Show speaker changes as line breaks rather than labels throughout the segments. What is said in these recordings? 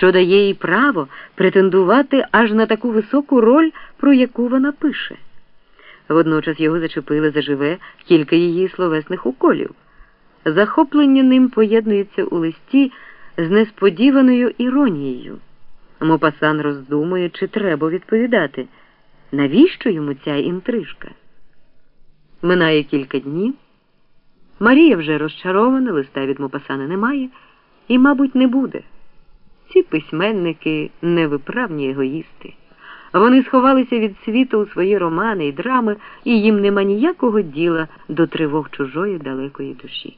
що дає їй право претендувати аж на таку високу роль, про яку вона пише. Водночас його зачепили заживе кілька її словесних уколів. Захоплення ним поєднується у листі з несподіваною іронією. Мопасан роздумує, чи треба відповідати, навіщо йому ця інтрижка. Минає кілька днів. Марія вже розчарована, листа від Мопасана немає і, мабуть, не буде. Ці письменники невиправні егоїсти. Вони сховалися від світу у свої романи і драми, і їм нема ніякого діла до тривог чужої далекої душі.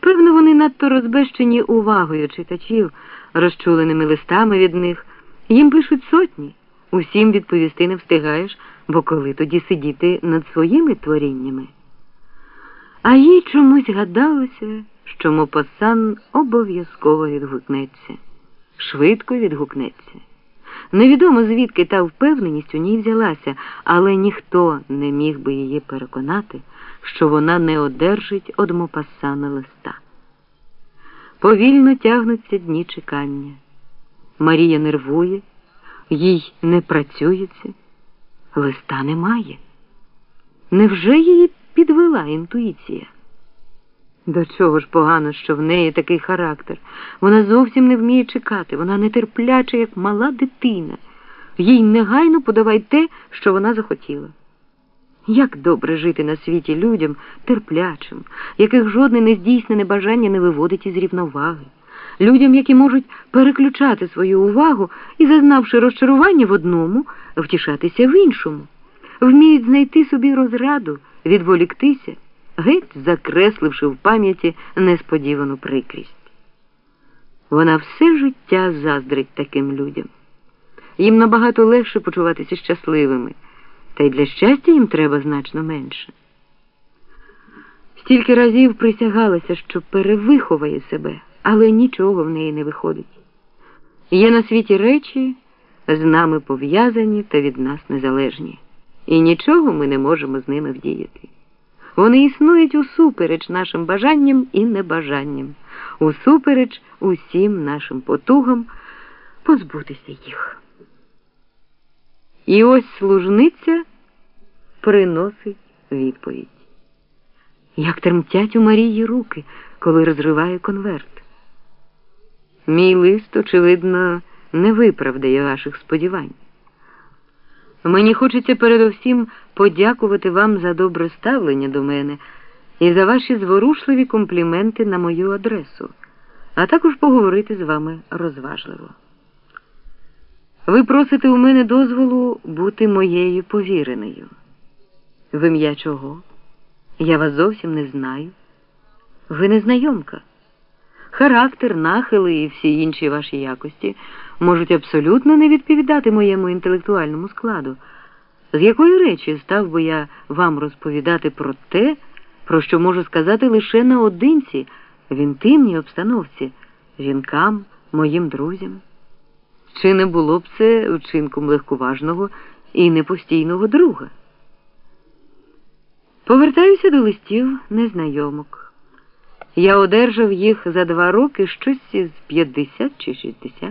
Певно, вони надто розбещені увагою читачів, розчуленими листами від них. Їм пишуть сотні. Усім відповісти не встигаєш, бо коли тоді сидіти над своїми творіннями. А їй чомусь гадалося, що Мопасан обов'язково відгукнеться, швидко відгукнеться. Невідомо звідки та впевненість у ній взялася, але ніхто не міг би її переконати, що вона не одержить од Мопасана листа. Повільно тягнуться дні чекання. Марія нервує, їй не працюється, листа немає. Невже її підвела інтуїція? До чого ж погано, що в неї такий характер. Вона зовсім не вміє чекати, вона нетерпляча, як мала дитина. Їй негайно подавай те, що вона захотіла. Як добре жити на світі людям терплячим, яких жодне нездійснене бажання не виводить із рівноваги, людям, які можуть переключати свою увагу і, зазнавши розчарування в одному, втішатися в іншому, вміють знайти собі розраду, відволіктися геть закресливши в пам'яті несподівану прикрість. Вона все життя заздрить таким людям. Їм набагато легше почуватися щасливими, та й для щастя їм треба значно менше. Стільки разів присягалася, що перевиховає себе, але нічого в неї не виходить. Є на світі речі, з нами пов'язані та від нас незалежні, і нічого ми не можемо з ними вдіяти. Вони існують усупереч нашим бажанням і небажанням, усупереч усім нашим потугам позбутися їх. І ось служниця приносить відповідь. Як тремтять у Марії руки, коли розриває конверт. Мій лист, очевидно, не виправдає ваших сподівань. Мені хочеться передовсім подякувати вам за добре ставлення до мене і за ваші зворушливі компліменти на мою адресу, а також поговорити з вами розважливо. Ви просите у мене дозволу бути моєю повіреною. В ім'я чого? Я вас зовсім не знаю. Ви незнайомка. Характер, нахили і всі інші ваші якості можуть абсолютно не відповідати моєму інтелектуальному складу. З якої речі став би я вам розповідати про те, про що можу сказати лише наодинці, в інтимній обстановці, жінкам, моїм друзям? Чи не було б це вчинком легковажного і непостійного друга? Повертаюся до листів незнайомок. Я одержав їх за два роки щось із 50 чи 60.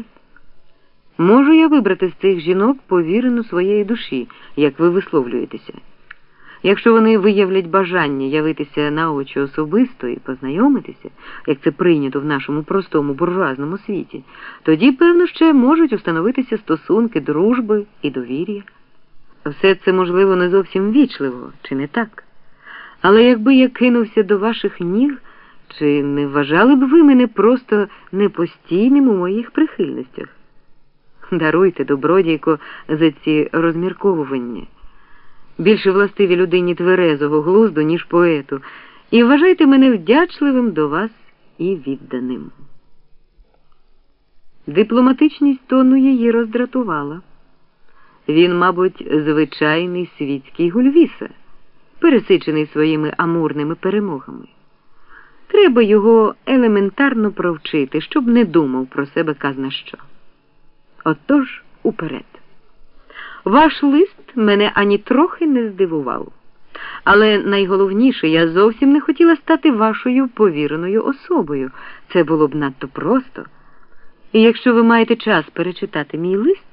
Можу я вибрати з цих жінок повірену своєї душі, як ви висловлюєтеся. Якщо вони виявлять бажання явитися на очі особисто і познайомитися, як це прийнято в нашому простому буржуазному світі, тоді, певно, ще можуть установитися стосунки дружби і довір'я. Все це, можливо, не зовсім вічливо, чи не так? Але якби я кинувся до ваших ніг, чи не вважали б ви мене просто непостійним у моїх прихильностях? Даруйте, добродійко, за ці розмірковування. Більше властиві людині тверезого глузду, ніж поету, і вважайте мене вдячливим до вас і відданим. Дипломатичність тону її роздратувала. Він, мабуть, звичайний світський гульвіса, пересичений своїми амурними перемогами. Треба його елементарно провчити, щоб не думав про себе казна що. Отож уперед. Ваш лист мене ані трохи не здивував. Але найголовніше, я зовсім не хотіла стати вашою повіреною особою. Це було б надто просто. І якщо ви маєте час перечитати мій лист,